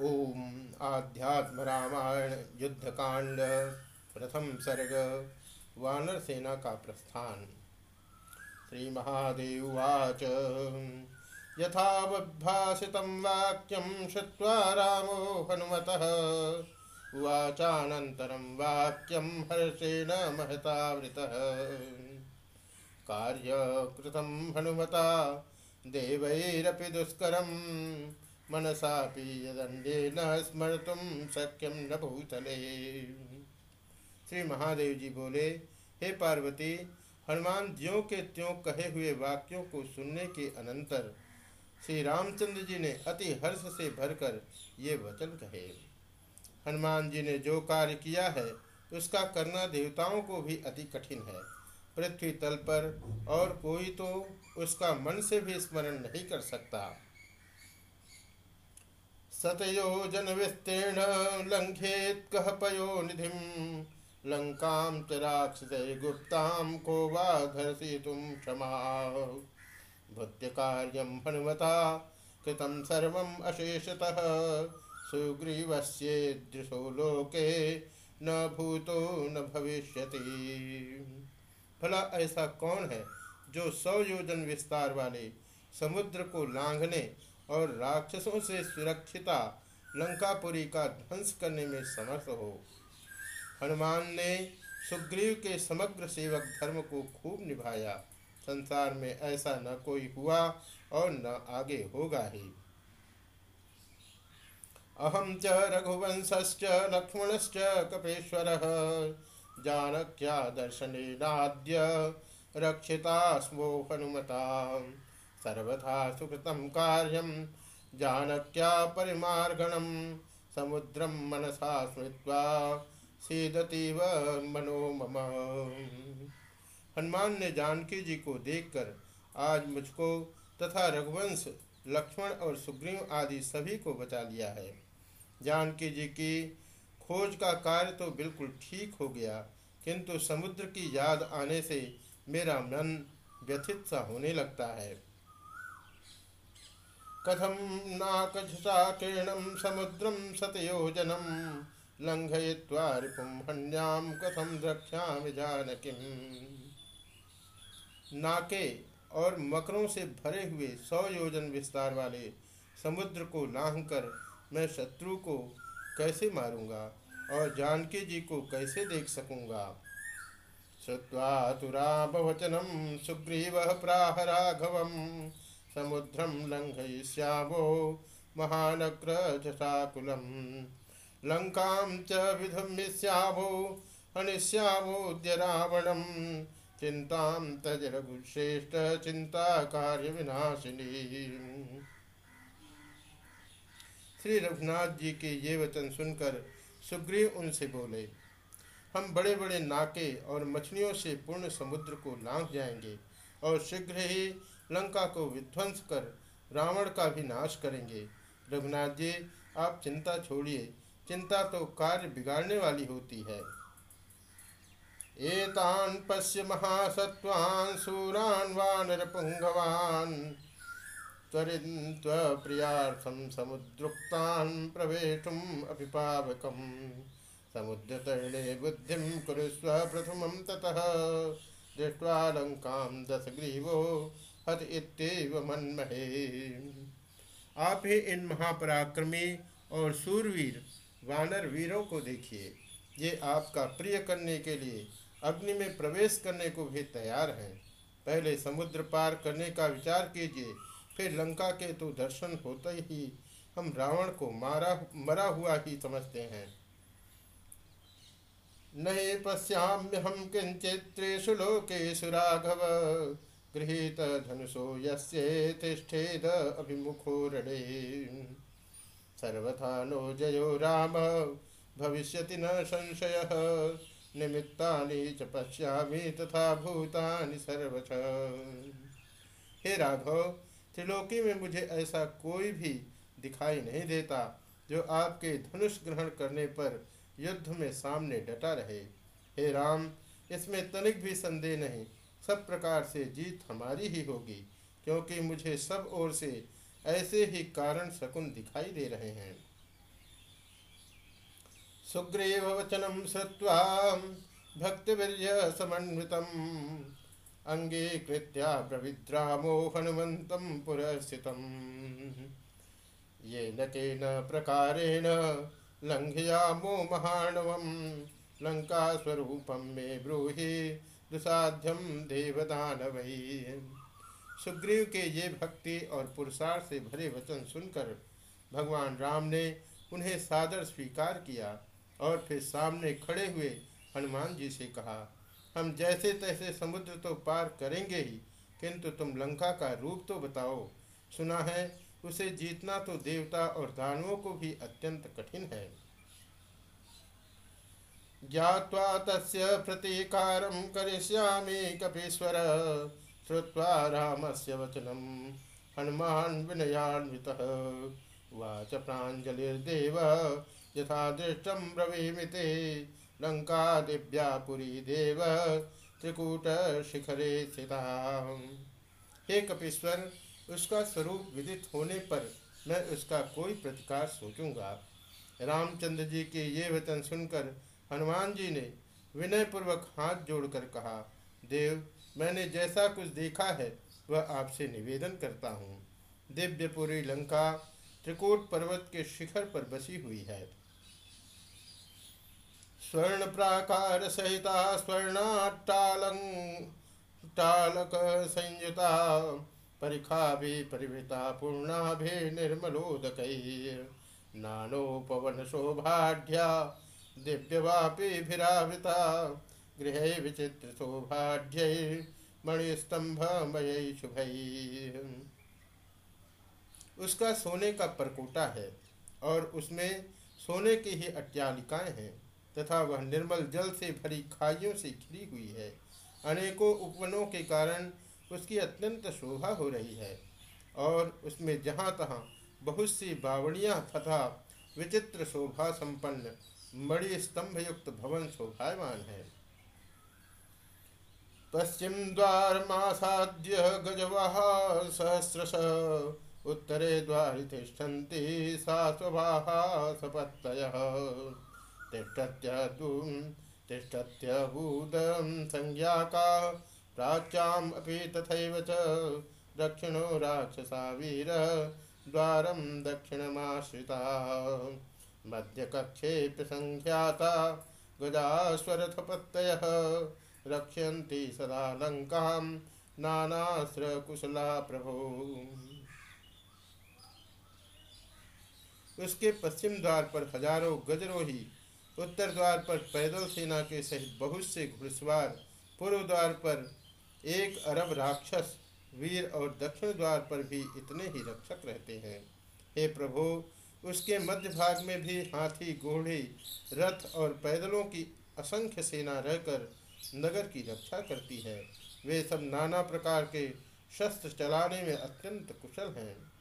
ओम आध्यात्म रामायण युद्धकांड, प्रथम सर्ग, वानर सेना का प्रस्थान। श्री महादेव उवाच। यथावद्भाषितं वाक्यं श्रुत्वा रामो हनुमत। उवाचानन्तरं वाक्यं हर्षेण महतावृतः। कार्यकृतं हनुमता, देवैरपि दुष्करम्। मनसापि यदंडे न स्मर्तुम सक्यम न भूतले। श्री महादेव जी बोले, हे पार्वती, हनुमान ज्यों के त्यों कहे हुए वाक्यों को सुनने के अनंतर श्री रामचंद्र जी ने अति हर्ष से भरकर ये वचन कहे। हनुमान जी ने जो कार्य किया है, उसका करना देवताओं को भी अति कठिन है। पृथ्वी तल पर और कोई तो उसका मन से भी स्मरण नहीं कर सकता। सतयोजन विस्तीर्ण लंघेत कह पयो निधि। लंका च गुप्ताम को वा तुम क्षमा। भृत्य कार्यम हनुमता कृतम सर्व अशेषतः। सुग्रीवस्येदृशो लोके न भूतो न भविष्यति। भला ऐसा कौन है जो सौ योजन विस्तार वाले समुद्र को लांघने और राक्षसों से सुरक्षिता लंकापुरी का ध्वंस करने में समर्थ हो। हनुमान ने सुग्रीव के समग्र सेवक धर्म को खूब निभाया। संसार में ऐसा न कोई हुआ और न आगे होगा ही। अहम च रघुवंश्च लक्ष्मणश्च, कपेश्वर। जानक्या दर्शनेनाद्य रक्षिता स्मो हनुमता सर्वथा सुकृतं कार्यं जानक्या परिमार्गणं समुद्रं मनसा स्मृत्वा सीदतीव मनो मम। हनुमान ने जानकी जी को देखकर आज मुझको तथा रघुवंश, लक्ष्मण और सुग्रीव आदि सभी को बचा लिया है। जानकी जी की खोज का कार्य तो बिल्कुल ठीक हो गया, किंतु समुद्र की याद आने से मेरा मन व्यथित सा होने लगता है। कथम नाकझसाकीर्णं समुद्रं शतयोजनं लङ्घयित्वा रिपुं हन्यां कथम द्रक्ष्यामि जानकीम् नाके और मकरों से भरे हुए सौ योजन विस्तार वाले समुद्र को लांघ कर मैं शत्रु को कैसे मारूँगा और जानकी जी को कैसे देख सकूँगा? श्रुवा तुरा बहुवचनम सुग्रीव प्राह राघवम। समुद्रम लङ्घयिष्यामो महानक्रजटाकुलम् लङ्कां च विधम्यस्यामो हनिष्यामोद्य रावणम् चिन्तां तज रघुश्रेष्ठ चिंता कार्य विनाशिनी श्री रघुनाथ जी के ये वचन सुनकर सुग्रीव उनसे बोले, हम बड़े बड़े नाके और मछलियों से पूर्ण समुद्र को लांघ जाएँगे और शीघ्र ही लंका को विध्वंस कर रावण का भी नाश करेंगे। रघुनाथ जी, आप चिंता छोड़िए। चिंता तो कार्य बिगाड़ने वाली होती है। एतान पश्य महासत्वान सूरान वानर पुंगवान त्वरिन्त्वप्रियार्थं समुद्रुक्तान् प्रवेशुम् अभिपावकम्। समुद्रतरणे बुद्धिं कुरुस्व प्रथमं ततः दृष्ट्वा लङ्कां दशग्रीवो हत इतव मनमहे आप ही इन महापराक्रमी और सूरवीर, वानर वीरों को देखिए। ये आपका प्रिय करने के लिए अग्नि में प्रवेश करने को भी तैयार हैं। पहले समुद्र पार करने का विचार कीजिए, फिर लंका के तो दर्शन होते ही हम रावण को मारा, मरा हुआ ही समझते हैं। नहीं पश्याम्य हम किंचित्रेशु लोकेशु राघव गृहीत धनुषो यस्येतिष्ठेद अभिमुखो रणे सर्वथा नो जयो राम, भविष्यति न संशयः। निमित्तानि च पश्यामि तथा भूतानि सर्वथ हे राघव, त्रिलोकी में मुझे ऐसा कोई भी दिखाई नहीं देता जो आपके धनुष ग्रहण करने पर युद्ध में सामने डटा रहे। हे राम, इसमें तनिक भी संदेह नहीं। सब प्रकार से जीत हमारी ही होगी, क्योंकि मुझे सब ओर से ऐसे ही कारण शकुन दिखाई दे रहे हैं। सुग्रीव वचनम श्रुवा भक्तिवीर्य समन्वितम् अङ्गीकृत्या प्रविद्रामो हनुमन्तं पुरस्थितम्। येन केन प्रकारेण लङ्घयामो लंका लङ्कास्वरूपं मे ब्रूहि दुसाध्यम देवदानवै। सुग्रीव के ये भक्ति और पुरुषार्थ से भरे वचन सुनकर भगवान राम ने उन्हें सादर स्वीकार किया और फिर सामने खड़े हुए हनुमान जी से कहा, हम जैसे तैसे समुद्र तो पार करेंगे ही, किंतु तुम लंका का रूप तो बताओ। सुना है, उसे जीतना तो देवता और दानवों को भी अत्यंत कठिन है। ज्ञावा तस्य प्रतीकारं करिष्यामि कपीश्वर। श्रुत्वा रामस्य वचनं। हनुमान् विनयान्वितः। उवाच प्राञ्जलिर्देव यथा दृष्टं लंका दिव्या देव त्रिकूट शिखरे स्थिता। हे कपीश्वर, उसका स्वरूप विदित होने पर मैं उसका कोई प्रतिकार सोचूँगा। रामचंद्र जी के ये वचन सुनकर हनुमान जी ने विनय पूर्वक हाथ जोड़कर कहा, देव, मैंने जैसा कुछ देखा है, वह आपसे निवेदन करता हूँ। दिव्यपुरी लंका त्रिकूट पर्वत के शिखर पर बसी हुई है। स्वर्ण प्राकार सहिता स्वर्णाट्टालक संयुता परिखा भी परिवृता पूर्णा भी निर्मलोदक, नानोपवन शोभाढ़ दिव्यवापीभिरावृता, गृह विचित्र सौभाढ़ मणिस्तंभमय शुभ। उसका सोने का परकोटा है और उसमें सोने की ही अट्यालिकाएँ हैं तथा वह निर्मल जल से भरी खाइयों से घिरी हुई है। अनेकों उपवनों के कारण उसकी अत्यंत शोभा हो रही है और उसमें जहाँ तहाँ बहुत सी बावड़ियाँ तथा विचित्र शोभा संपन्न मणि स्तंभ युक्त भवन शोभावान है। पश्चिम द्वार मासाद्य गजवाह सहस्रश, उत्तरे द्वार तिष्ठन्ति सा स्वभाहा सपत्तयः तिष्ठत्यभूतं संज्ञा का प्राच्याम् अपि तथैव च। दक्षिणो राक्षसा वीर, द्वारं दक्षिणमाश्रिता। मध्यकक्षेऽपि सङ्ख्याता गजास्वरथपत्तयः रक्षन्ति सदा लङ्कां नानास्रकुशला प्रभो उसके पश्चिम द्वार पर हज़ारों गजरोही, उत्तर द्वार पर पैदल सेना के सहित बहुत से घुड़सवार, पूर्व द्वार पर एक अरब राक्षस, वीर और दक्षिण द्वार पर भी इतने ही रक्षक रहते हैं। हे प्रभु उसके मध्य भाग में भी हाथी, घोड़े, रथ और पैदलों की असंख्य सेना रहकर नगर की रक्षा करती है। वे सब नाना प्रकार के शस्त्र चलाने में अत्यंत कुशल हैं।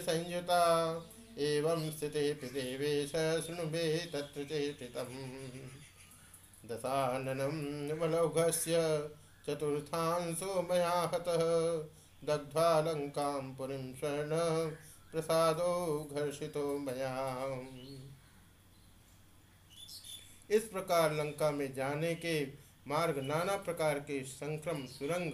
संयुता, एवं स्थिते देवेश तत्र चतुर्थांशो मया हतः दग्ध्वा स्वर्ण प्रसादो घर्षितो मया। इस प्रकार लंका में जाने के मार्ग नाना प्रकार के संक्रम, सुरंग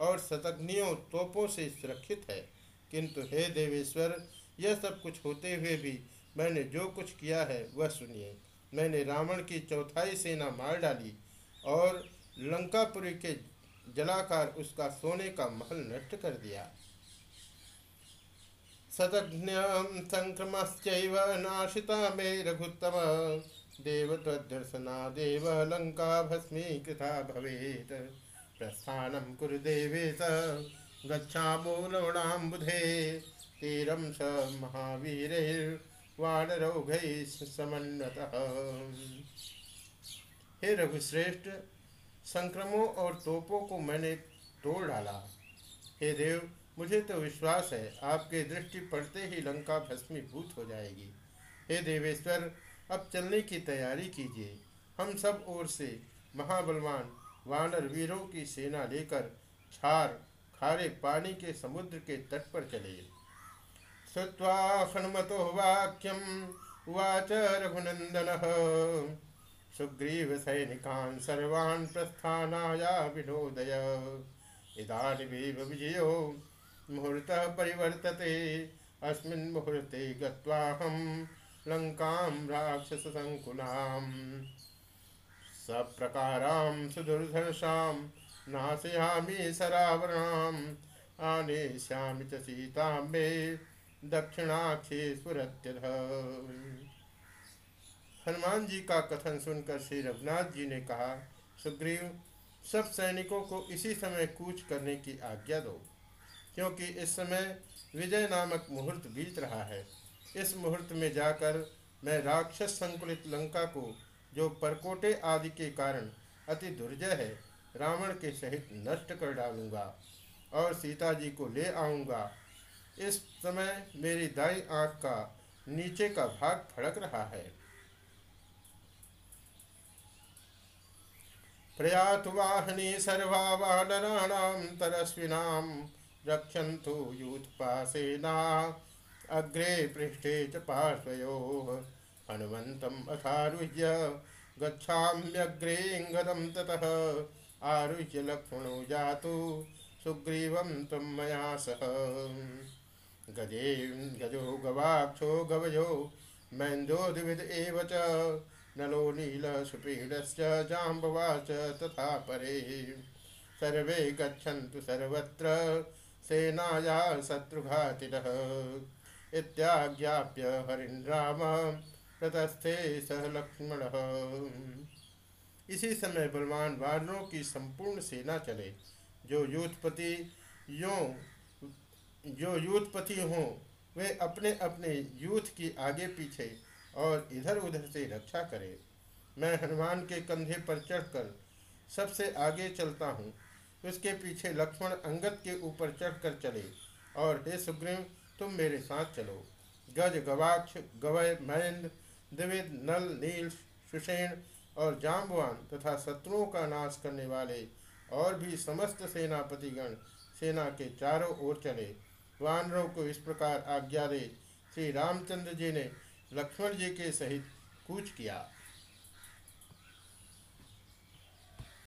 और शतग्नियों तोपों से सुरक्षित है। किंतु हे देवेश्वर, यह सब कुछ होते हुए भी मैंने जो कुछ किया है, वह सुनिए। मैंने रावण की चौथाई सेना मार डाली और लंकापुरी के जलाकार उसका सोने का महल नष्ट कर दिया। सतघ्न संक्रमश्चैव नाशिता मे रघुत्तम। देव तदर्शना देव लंका भस्मी भस्मीकृता भवेत। प्रस्थानं कुरु देवेश गच्छामो लवणाम्बुधे तीरं स महावीरैर्वानरौघैः समन्वतः। हे रघुश्रेष्ठ संक्रमों और तोपों को मैंने तोड़ डाला। हे देव, मुझे तो विश्वास है, आपके दृष्टि पड़ते ही लंका भस्मीभूत हो जाएगी। हे देवेश्वर, अब चलने की तैयारी कीजिए। हम सब ओर से महाबलवान वानर वीरों की सेना लेकर छार, खारे पानी के समुद्र के तट पर चले। श्रुवा हनुमतो वाक्यम, उवाच रघुनंदन सुग्रीव सैनिकान सर्वान् प्रस्थानाया विनोदय। इदानीमेव विजयो। मुहूर्तः परिवर्तते। अस्मिन् मुहूर्ते गत्वाहं लङ्कां राक्षससङ्कुलाम्। सप्रकारां सुदुर्धर्षां नाशयामि सरावणाम्। आनेष्यामि च सीतां मे दक्षिणाक्षे स्फुरत्यध हनुमान जी का कथन सुनकर श्री रघुनाथ जी ने कहा, सुग्रीव, सब सैनिकों को इसी समय कूच करने की आज्ञा दो, क्योंकि इस समय विजय नामक मुहूर्त बीत रहा है। इस मुहूर्त में जाकर मैं राक्षस संकुलित लंका को, जो परकोटे आदि के कारण अति दुर्जय है, रावण के सहित नष्ट कर डालूँगा और सीता जी को ले आऊँगा। इस समय मेरी दाई आँख का नीचे का भाग फड़क रहा है। प्रयात वाहनी सर्वा वानराणाम तरस्विनाम रक्षन्तु यूथपासेना अग्रे पृष्ठे च पार्श्वयोः हनुमन्तम् अथारुह्य गच्छाम्यग्रेऽङ्गदं ततः आरुह्य लक्ष्मणो जातु सुग्रीवं त्वं मया सह। गजे गजो गवाक्षो गवयो मैन्दोद्विद एव च नलो नीलसुपीडश्च जाम्बवाच तथा परे। सर्वे गच्छन्तु सर्वत्र, सेनाया शत्रुघातिनः इत्याज्ञाप्य हरिन् राम सह लक्ष्मण। इसी समय बलवान वानरों की संपूर्ण सेना चले। जो युद्धपति यो, जो युद्धपति हों, वे अपने अपने यूथ की आगे पीछे और इधर उधर से रक्षा करे। मैं हनुमान के कंधे पर चढ़कर सबसे आगे चलता हूँ। उसके पीछे लक्ष्मण अंगद के ऊपर चढ़कर चले और, हे सुग्रीव, तुम मेरे साथ चलो। गज गवाक्ष, गवय महेंद्र द्विविद नल नील सुषेण और जाम्बवान तथा शत्रुओं का नाश करने वाले और भी समस्त सेनापतिगण सेना के चारों ओर चले। वानरों को इस प्रकार आज्ञा दे। श्री रामचंद्र जी ने लक्ष्मण जी के सहित कूच किया।